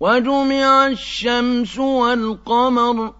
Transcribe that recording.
وَجُمِعَ الشَّمْسُ وَالْقَمَرُ